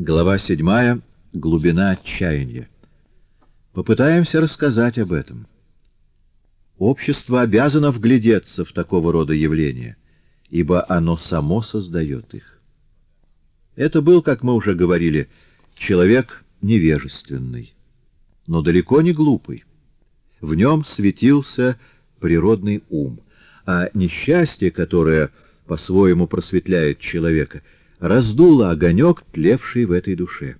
Глава 7. Глубина отчаяния. Попытаемся рассказать об этом. Общество обязано вглядеться в такого рода явления, ибо оно само создает их. Это был, как мы уже говорили, человек невежественный, но далеко не глупый. В нем светился природный ум, а несчастье, которое по-своему просветляет человека — раздуло огонек, тлевший в этой душе.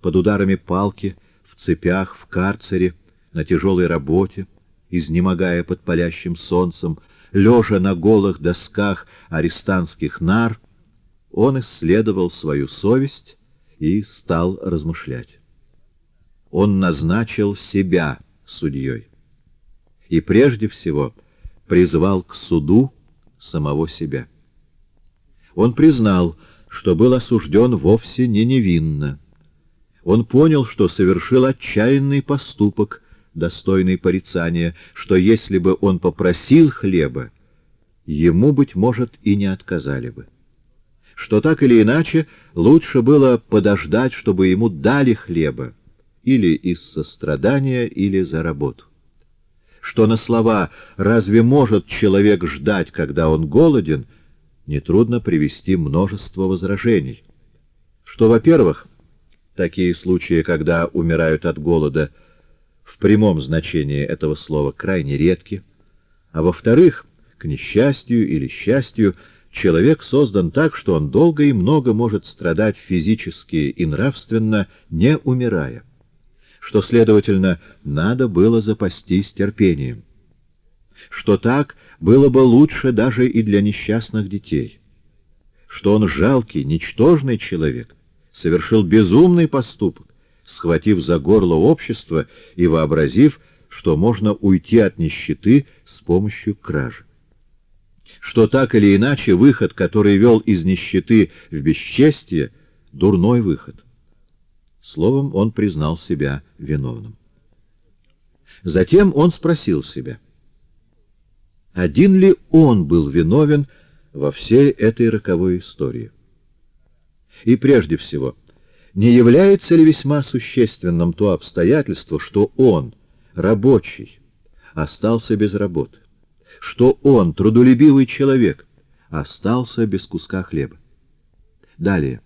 Под ударами палки, в цепях, в карцере, на тяжелой работе, изнемогая под палящим солнцем, лежа на голых досках арестантских нар, он исследовал свою совесть и стал размышлять. Он назначил себя судьей и прежде всего призвал к суду самого себя. Он признал, что был осужден вовсе не невинно. Он понял, что совершил отчаянный поступок, достойный порицания, что если бы он попросил хлеба, ему, быть может, и не отказали бы. Что так или иначе лучше было подождать, чтобы ему дали хлеба, или из сострадания, или за работу. Что на слова «разве может человек ждать, когда он голоден?» Нетрудно привести множество возражений. Что, во-первых, такие случаи, когда умирают от голода, в прямом значении этого слова крайне редки, а во-вторых, к несчастью или счастью, человек создан так, что он долго и много может страдать физически и нравственно, не умирая, что, следовательно, надо было запастись терпением, что так было бы лучше даже и для несчастных детей. Что он жалкий, ничтожный человек, совершил безумный поступок, схватив за горло общество и вообразив, что можно уйти от нищеты с помощью кражи. Что так или иначе выход, который вел из нищеты в бесчестие, дурной выход. Словом, он признал себя виновным. Затем он спросил себя, один ли он был виновен во всей этой роковой истории? И прежде всего, не является ли весьма существенным то обстоятельство, что он, рабочий, остался без работы, что он, трудолюбивый человек, остался без куска хлеба? Далее.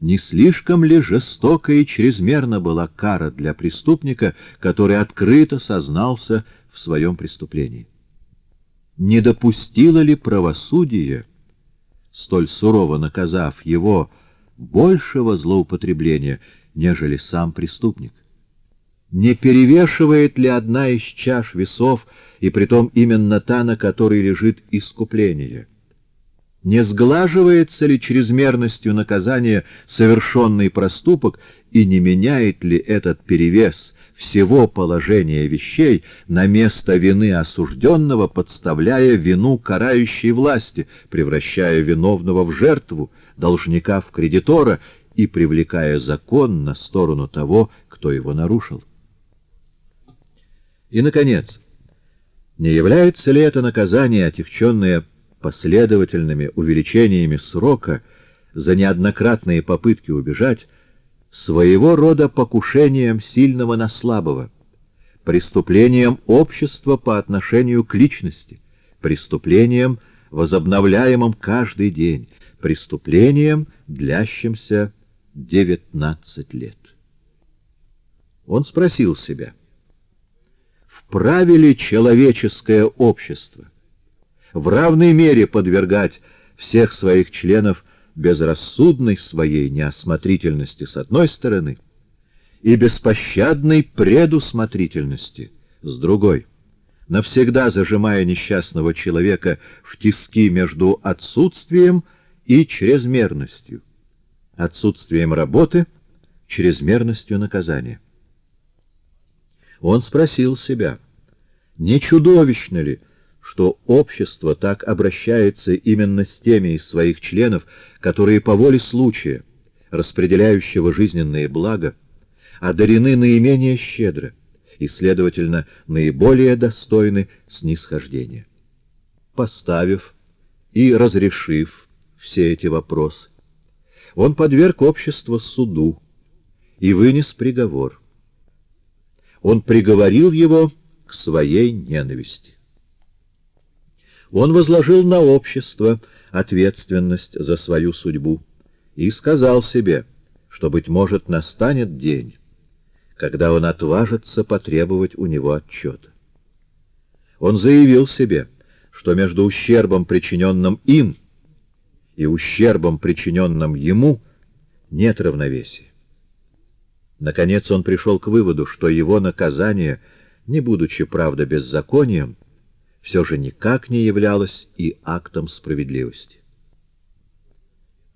Не слишком ли жестоко и чрезмерно была кара для преступника, который открыто сознался в своем преступлении? Не допустило ли правосудие, столь сурово наказав его, большего злоупотребления, нежели сам преступник? Не перевешивает ли одна из чаш весов, и притом именно та, на которой лежит искупление? Не сглаживается ли чрезмерностью наказания совершенный проступок, и не меняет ли этот перевес всего положения вещей на место вины осужденного, подставляя вину карающей власти, превращая виновного в жертву, должника в кредитора и привлекая закон на сторону того, кто его нарушил. И, наконец, не является ли это наказание, отягченное последовательными увеличениями срока за неоднократные попытки убежать, своего рода покушением сильного на слабого, преступлением общества по отношению к личности, преступлением, возобновляемым каждый день, преступлением, длящимся 19 лет. Он спросил себя, вправе ли человеческое общество в равной мере подвергать всех своих членов безрассудной своей неосмотрительности с одной стороны и беспощадной предусмотрительности с другой, навсегда зажимая несчастного человека в тиски между отсутствием и чрезмерностью, отсутствием работы, чрезмерностью наказания. Он спросил себя, не чудовищно ли, что общество так обращается именно с теми из своих членов, которые по воле случая, распределяющего жизненные блага, одарены наименее щедро и, следовательно, наиболее достойны снисхождения. Поставив и разрешив все эти вопросы, Он подверг общество суду и вынес приговор. Он приговорил его к своей ненависти. Он возложил на общество ответственность за свою судьбу и сказал себе, что, быть может, настанет день, когда он отважится потребовать у него отчета. Он заявил себе, что между ущербом, причиненным им, и ущербом, причиненным ему, нет равновесия. Наконец он пришел к выводу, что его наказание, не будучи, правда, беззаконием, все же никак не являлось и актом справедливости.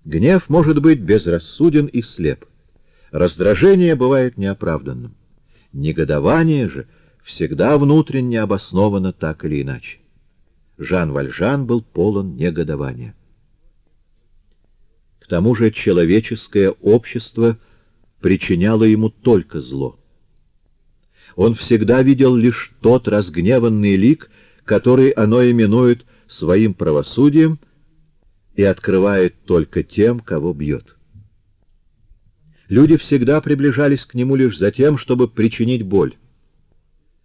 Гнев может быть безрассуден и слеп. Раздражение бывает неоправданным. Негодование же всегда внутренне обосновано так или иначе. Жан Вальжан был полон негодования. К тому же человеческое общество причиняло ему только зло. Он всегда видел лишь тот разгневанный лик, который оно именует своим правосудием и открывает только тем, кого бьет. Люди всегда приближались к нему лишь за тем, чтобы причинить боль.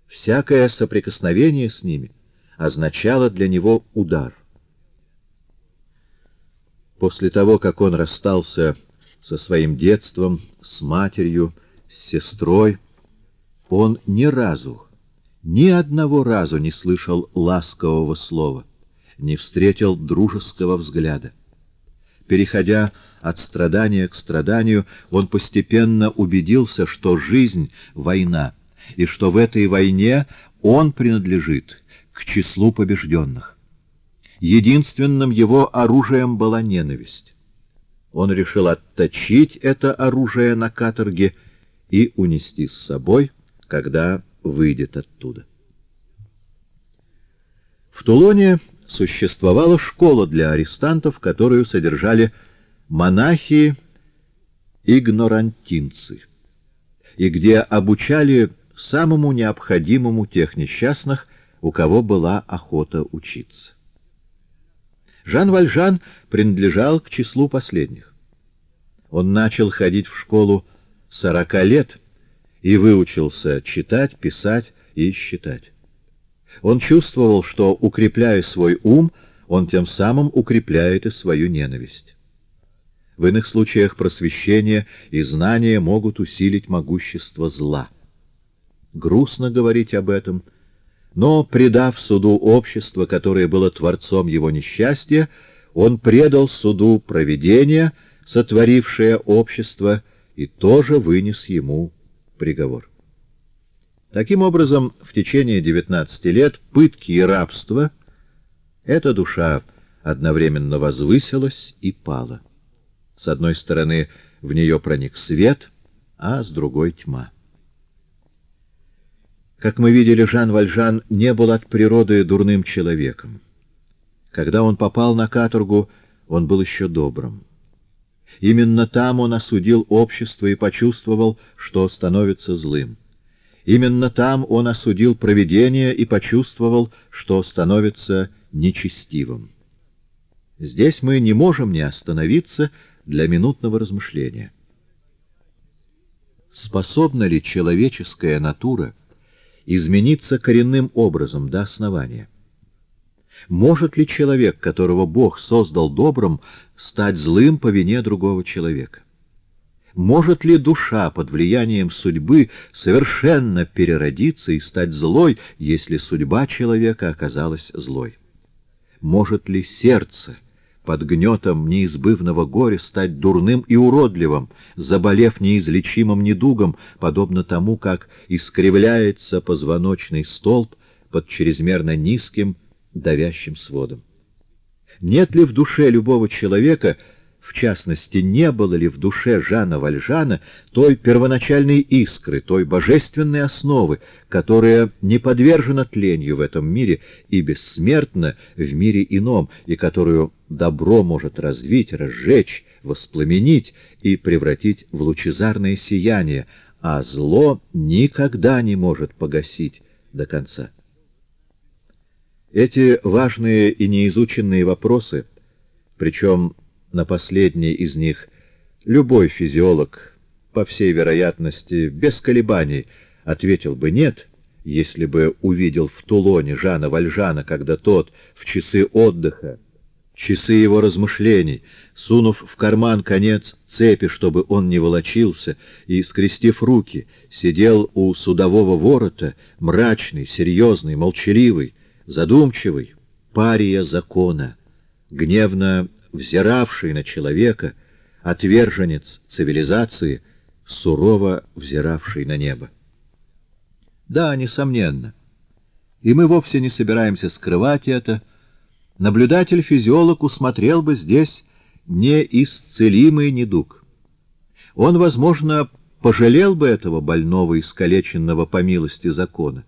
Всякое соприкосновение с ними означало для него удар. После того, как он расстался со своим детством, с матерью, с сестрой, он ни разу, ни одного разу не слышал ласкового слова, не встретил дружеского взгляда. Переходя от страдания к страданию, он постепенно убедился, что жизнь — война, и что в этой войне он принадлежит к числу побежденных. Единственным его оружием была ненависть. Он решил отточить это оружие на каторге и унести с собой, когда выйдет оттуда. В Тулоне существовала школа для арестантов, которую содержали монахи-игнорантинцы, и где обучали самому необходимому тех несчастных, у кого была охота учиться. Жан Вальжан принадлежал к числу последних. Он начал ходить в школу сорока лет и выучился читать, писать и считать. Он чувствовал, что, укрепляя свой ум, он тем самым укрепляет и свою ненависть. В иных случаях просвещение и знания могут усилить могущество зла. Грустно говорить об этом, но, предав суду общество, которое было творцом его несчастья, он предал суду провидение, сотворившее общество, и тоже вынес ему приговор. Таким образом, в течение 19 лет пытки и рабства эта душа одновременно возвысилась и пала. С одной стороны, в нее проник свет, а с другой — тьма. Как мы видели, Жан Вальжан не был от природы дурным человеком. Когда он попал на каторгу, он был еще добрым. Именно там он осудил общество и почувствовал, что становится злым. Именно там он осудил провидение и почувствовал, что становится нечестивым. Здесь мы не можем не остановиться для минутного размышления. Способна ли человеческая натура измениться коренным образом до основания? Может ли человек, которого Бог создал добрым, стать злым по вине другого человека? Может ли душа под влиянием судьбы совершенно переродиться и стать злой, если судьба человека оказалась злой? Может ли сердце под гнетом неизбывного горя стать дурным и уродливым, заболев неизлечимым недугом, подобно тому, как искривляется позвоночный столб под чрезмерно низким давящим сводом? Нет ли в душе любого человека в частности, не было ли в душе Жана Вальжана той первоначальной искры, той божественной основы, которая не подвержена тлению в этом мире и бессмертна в мире ином, и которую добро может развить, разжечь, воспламенить и превратить в лучезарное сияние, а зло никогда не может погасить до конца. Эти важные и неизученные вопросы, причем на последней из них Любой физиолог, по всей вероятности, без колебаний, ответил бы «нет», если бы увидел в Тулоне Жана Вальжана, когда тот в часы отдыха, часы его размышлений, сунув в карман конец цепи, чтобы он не волочился, и, скрестив руки, сидел у судового ворота, мрачный, серьезный, молчаливый, задумчивый, пария закона, гневно взиравший на человека, отверженец цивилизации, сурово взиравший на небо. Да, несомненно. И мы вовсе не собираемся скрывать это. Наблюдатель-физиолог усмотрел бы здесь неисцелимый недуг. Он, возможно, пожалел бы этого больного, искалеченного по милости закона,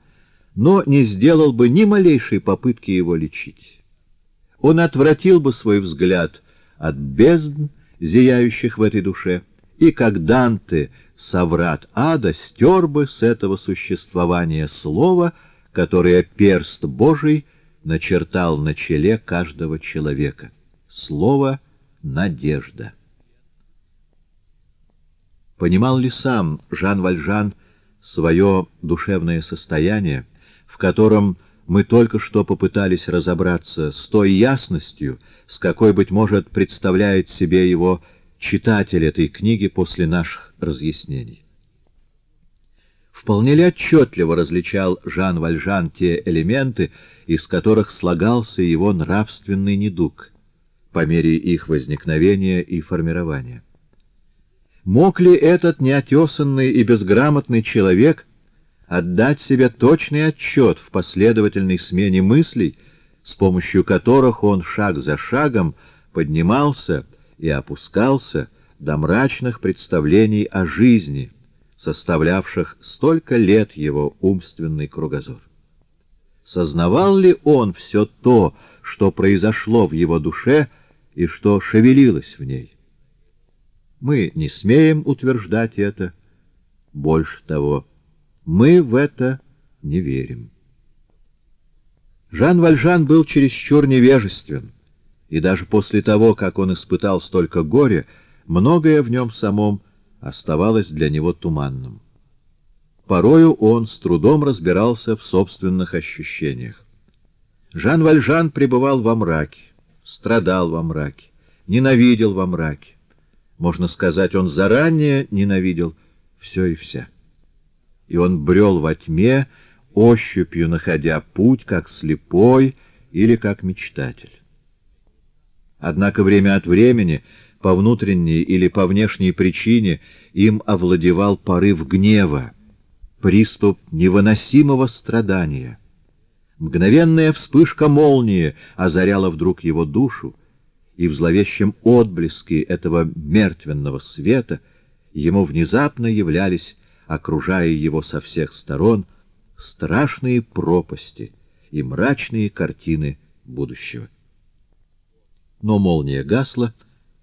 но не сделал бы ни малейшей попытки его лечить. Он отвратил бы свой взгляд от бездн, зияющих в этой душе, и, как Данте, соврат ада, стер бы с этого существования слово, которое перст Божий начертал на челе каждого человека. Слово «надежда». Понимал ли сам Жан Вальжан свое душевное состояние, котором мы только что попытались разобраться с той ясностью, с какой, быть может, представляет себе его читатель этой книги после наших разъяснений. Вполне ли отчетливо различал Жан Вальжан те элементы, из которых слагался его нравственный недуг, по мере их возникновения и формирования? Мог ли этот неотесанный и безграмотный человек отдать себе точный отчет в последовательной смене мыслей, с помощью которых он шаг за шагом поднимался и опускался до мрачных представлений о жизни, составлявших столько лет его умственный кругозор. Сознавал ли он все то, что произошло в его душе и что шевелилось в ней? Мы не смеем утверждать это. Больше того, мы в это не верим. Жан Вальжан был чересчур невежествен, и даже после того, как он испытал столько горя, многое в нем самом оставалось для него туманным. Порою он с трудом разбирался в собственных ощущениях. Жан Вальжан пребывал во мраке, страдал во мраке, ненавидел во мраке. Можно сказать, он заранее ненавидел все и вся и он брел во тьме, ощупью находя путь, как слепой или как мечтатель. Однако время от времени, по внутренней или по внешней причине, им овладевал порыв гнева, приступ невыносимого страдания. Мгновенная вспышка молнии озаряла вдруг его душу, и в зловещем отблеске этого мертвенного света ему внезапно являлись окружая его со всех сторон, страшные пропасти и мрачные картины будущего. Но молния гасла,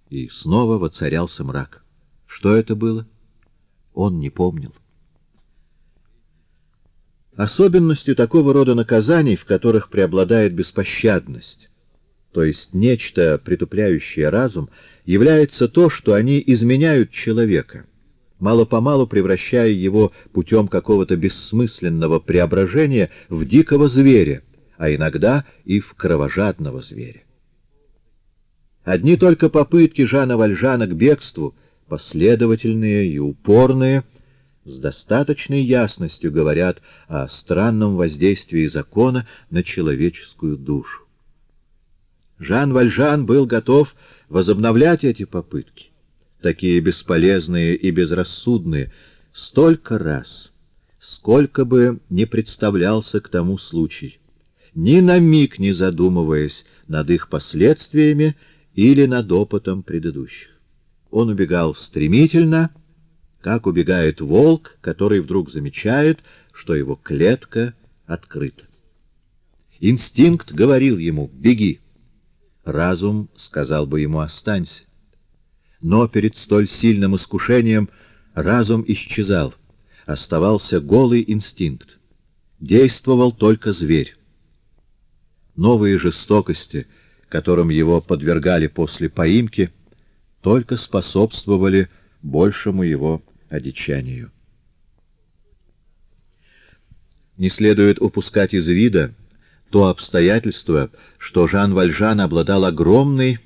и снова воцарялся мрак. Что это было? Он не помнил. Особенностью такого рода наказаний, в которых преобладает беспощадность, то есть нечто притупляющее разум, является то, что они изменяют человека — мало-помалу превращая его путем какого-то бессмысленного преображения в дикого зверя, а иногда и в кровожадного зверя. Одни только попытки Жана Вальжана к бегству, последовательные и упорные, с достаточной ясностью говорят о странном воздействии закона на человеческую душу. Жан Вальжан был готов возобновлять эти попытки, такие бесполезные и безрассудные, столько раз, сколько бы не представлялся к тому случай, ни на миг не задумываясь над их последствиями или над опытом предыдущих. Он убегал стремительно, как убегает волк, который вдруг замечает, что его клетка открыта. Инстинкт говорил ему «беги». Разум сказал бы ему «останься». Но перед столь сильным искушением разум исчезал. Оставался голый инстинкт. Действовал только зверь. Новые жестокости, которым его подвергали после поимки, только способствовали большему его одичанию. Не следует упускать из вида то обстоятельство, что Жан Вальжан обладал огромной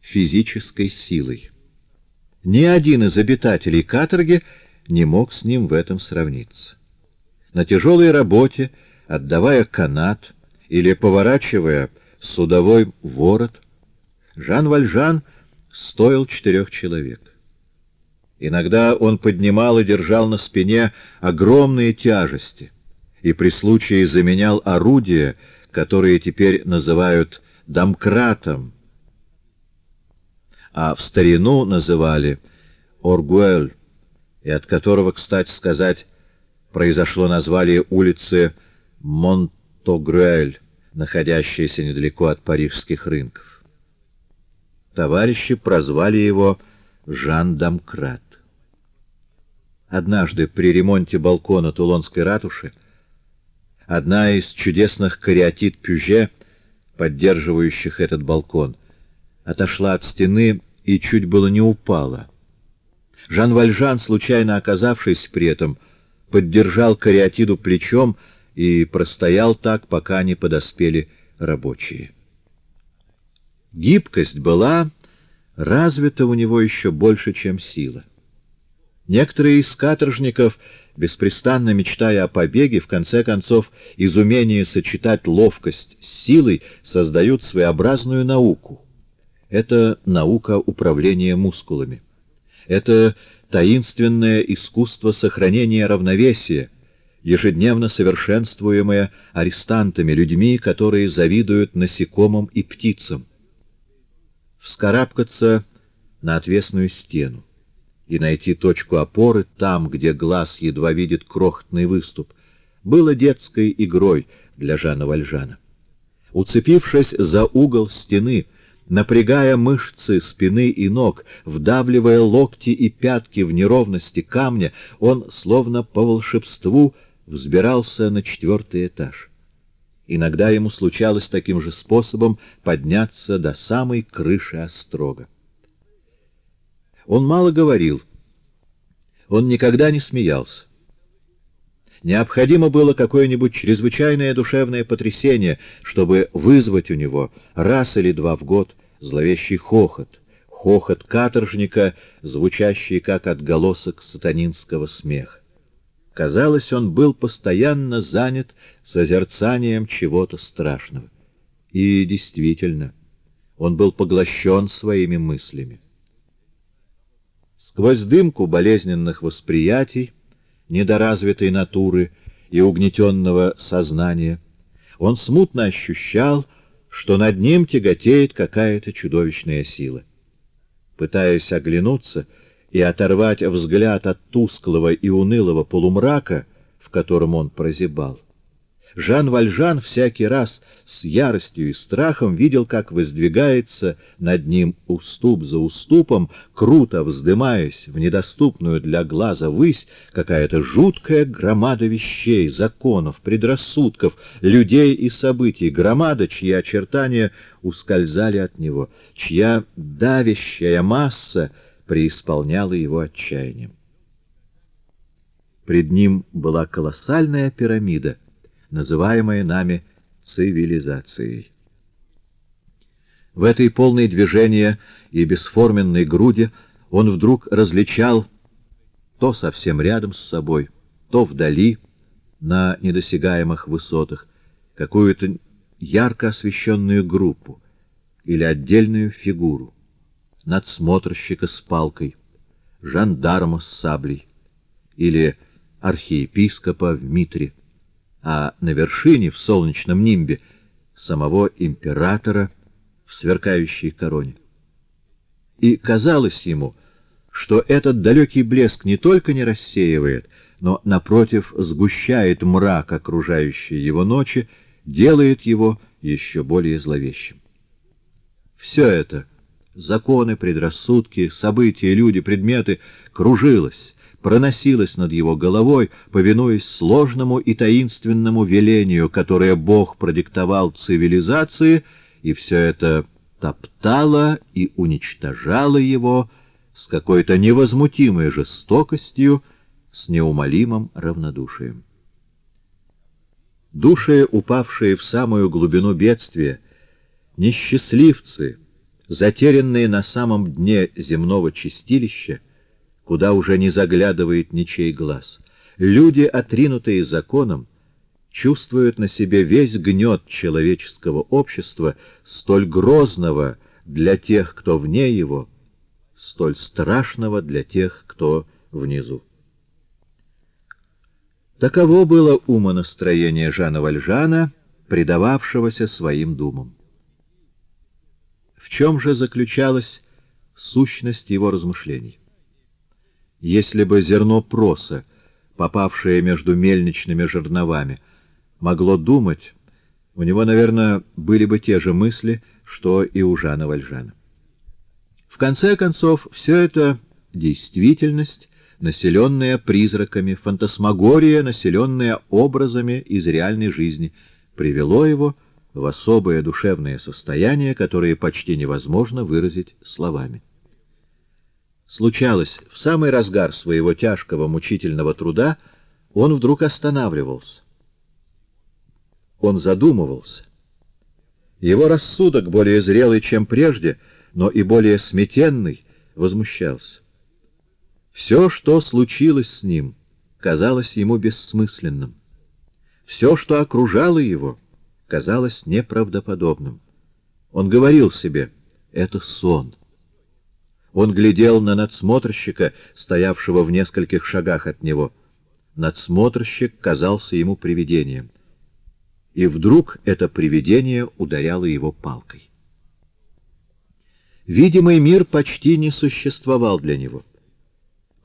физической силой. Ни один из обитателей каторги не мог с ним в этом сравниться. На тяжелой работе, отдавая канат или поворачивая судовой ворот, Жан Вальжан стоил четырех человек. Иногда он поднимал и держал на спине огромные тяжести и при случае заменял орудия, которые теперь называют домкратом, а в старину называли Оргуэль, и от которого, кстати сказать, произошло название улицы Монтогрюэль, находящейся недалеко от парижских рынков. Товарищи прозвали его Жан Домкрат. Однажды при ремонте балкона Тулонской ратуши одна из чудесных кариатид Пюже, поддерживающих этот балкон, отошла от стены и чуть было не упала. Жан Вальжан, случайно оказавшись при этом, поддержал кариатиду плечом и простоял так, пока не подоспели рабочие. Гибкость была развита у него еще больше, чем сила. Некоторые из каторжников, беспрестанно мечтая о побеге, в конце концов, из умения сочетать ловкость с силой, создают своеобразную науку — это наука управления мускулами. Это таинственное искусство сохранения равновесия, ежедневно совершенствуемое арестантами, людьми, которые завидуют насекомым и птицам. Вскарабкаться на отвесную стену и найти точку опоры там, где глаз едва видит крохотный выступ, было детской игрой для Жана Вальжана. Уцепившись за угол стены, напрягая мышцы спины и ног, вдавливая локти и пятки в неровности камня, он, словно по волшебству, взбирался на четвертый этаж. Иногда ему случалось таким же способом подняться до самой крыши острога. Он мало говорил, он никогда не смеялся. Необходимо было какое-нибудь чрезвычайное душевное потрясение, чтобы вызвать у него раз или два в год зловещий хохот, хохот каторжника, звучащий как отголосок сатанинского смеха. Казалось, он был постоянно занят созерцанием чего-то страшного. И действительно, он был поглощен своими мыслями. Сквозь дымку болезненных восприятий, недоразвитой натуры и угнетенного сознания, он смутно ощущал, что над ним тяготеет какая-то чудовищная сила. Пытаясь оглянуться и оторвать взгляд от тусклого и унылого полумрака, в котором он прозябал, Жан Вальжан всякий раз с яростью и страхом видел, как воздвигается над ним уступ за уступом, круто вздымаясь в недоступную для глаза высь, какая-то жуткая громада вещей, законов, предрассудков, людей и событий, громада, чьи очертания ускользали от него, чья давящая масса преисполняла его отчаянием. Пред ним была колоссальная пирамида — называемое нами цивилизацией. В этой полной движения и бесформенной груди он вдруг различал то совсем рядом с собой, то вдали, на недосягаемых высотах, какую-то ярко освещенную группу или отдельную фигуру, надсмотрщика с палкой, жандарма с саблей или архиепископа в митре а на вершине, в солнечном нимбе, самого императора в сверкающей короне. И казалось ему, что этот далекий блеск не только не рассеивает, но, напротив, сгущает мрак окружающей его ночи, делает его еще более зловещим. Все это — законы, предрассудки, события, люди, предметы — кружилось, проносилась над его головой, повинуясь сложному и таинственному велению, которое Бог продиктовал цивилизации, и все это топтала и уничтожала его с какой-то невозмутимой жестокостью, с неумолимым равнодушием. Души, упавшие в самую глубину бедствия, несчастливцы, затерянные на самом дне земного чистилища, куда уже не заглядывает ничей глаз, люди, отринутые законом, чувствуют на себе весь гнет человеческого общества, столь грозного для тех, кто вне его, столь страшного для тех, кто внизу. Таково было умонастроение Жана Вальжана, предававшегося своим думам. В чем же заключалась сущность его размышлений? Если бы зерно проса, попавшее между мельничными жерновами, могло думать, у него, наверное, были бы те же мысли, что и у Жана Вальжана. В конце концов, все это действительность, населенная призраками, фантасмагория, населенная образами из реальной жизни, привело его в особое душевное состояние, которое почти невозможно выразить словами. Случалось, в самый разгар своего тяжкого мучительного труда он вдруг останавливался. Он задумывался. Его рассудок, более зрелый, чем прежде, но и более сметенный, возмущался. Все, что случилось с ним, казалось ему бессмысленным. Все, что окружало его, казалось неправдоподобным. Он говорил себе «это сон». Он глядел на надсмотрщика, стоявшего в нескольких шагах от него. Надсмотрщик казался ему привидением. И вдруг это привидение ударяло его палкой. Видимый мир почти не существовал для него.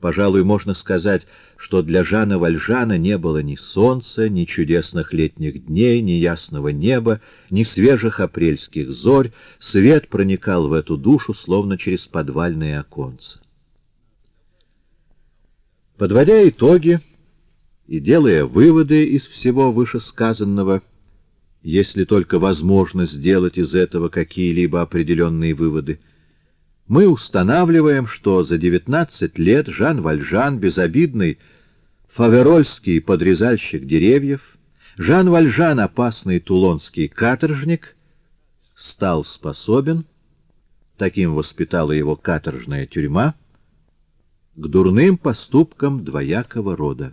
Пожалуй, можно сказать, что для Жана Вальжана не было ни солнца, ни чудесных летних дней, ни ясного неба, ни свежих апрельских зорь, свет проникал в эту душу, словно через подвальные оконца. Подводя итоги и делая выводы из всего вышесказанного, если только возможно сделать из этого какие-либо определенные выводы, мы устанавливаем, что за 19 лет Жан Вальжан, безобидный фаверольский подрезальщик деревьев, Жан Вальжан, опасный тулонский каторжник, стал способен, таким воспитала его каторжная тюрьма, к дурным поступкам двоякого рода.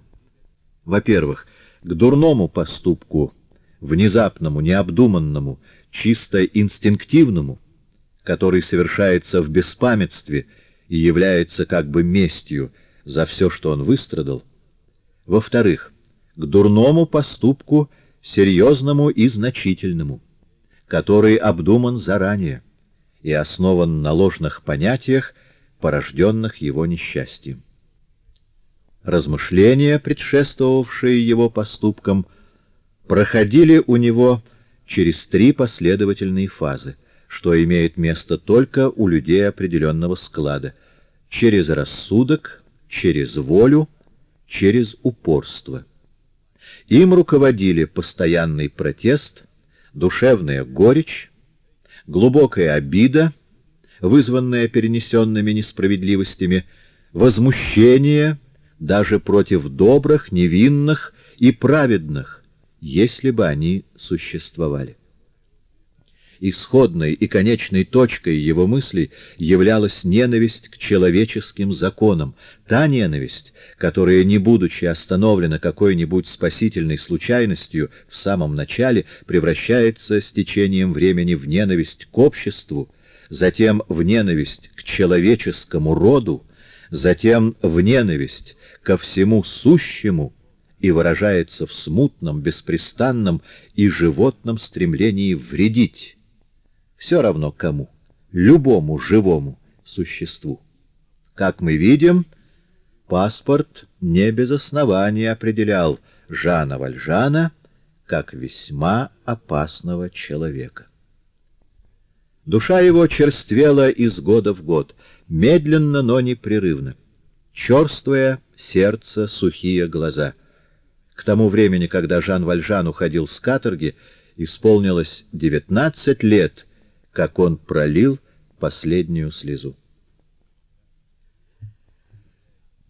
Во-первых, к дурному поступку, внезапному, необдуманному, чисто инстинктивному — который совершается в беспамятстве и является как бы местью за все, что он выстрадал. Во-вторых, к дурному поступку, серьезному и значительному, который обдуман заранее и основан на ложных понятиях, порожденных его несчастьем. Размышления, предшествовавшие его поступкам, проходили у него через три последовательные фазы — что имеет место только у людей определенного склада, через рассудок, через волю, через упорство. Им руководили постоянный протест, душевная горечь, глубокая обида, вызванная перенесенными несправедливостями, возмущение даже против добрых, невинных и праведных, если бы они существовали исходной и конечной точкой его мыслей являлась ненависть к человеческим законам, та ненависть, которая, не будучи остановлена какой-нибудь спасительной случайностью в самом начале, превращается с течением времени в ненависть к обществу, затем в ненависть к человеческому роду, затем в ненависть ко всему сущему, и выражается в смутном, беспрестанном и животном стремлении вредить, все равно кому, любому живому существу. Как мы видим, паспорт не без основания определял Жана Вальжана как весьма опасного человека. Душа его черствела из года в год, медленно, но непрерывно. Черствое сердце, сухие глаза. К тому времени, когда Жан Вальжан уходил с каторги, исполнилось девятнадцать лет — как он пролил последнюю слезу.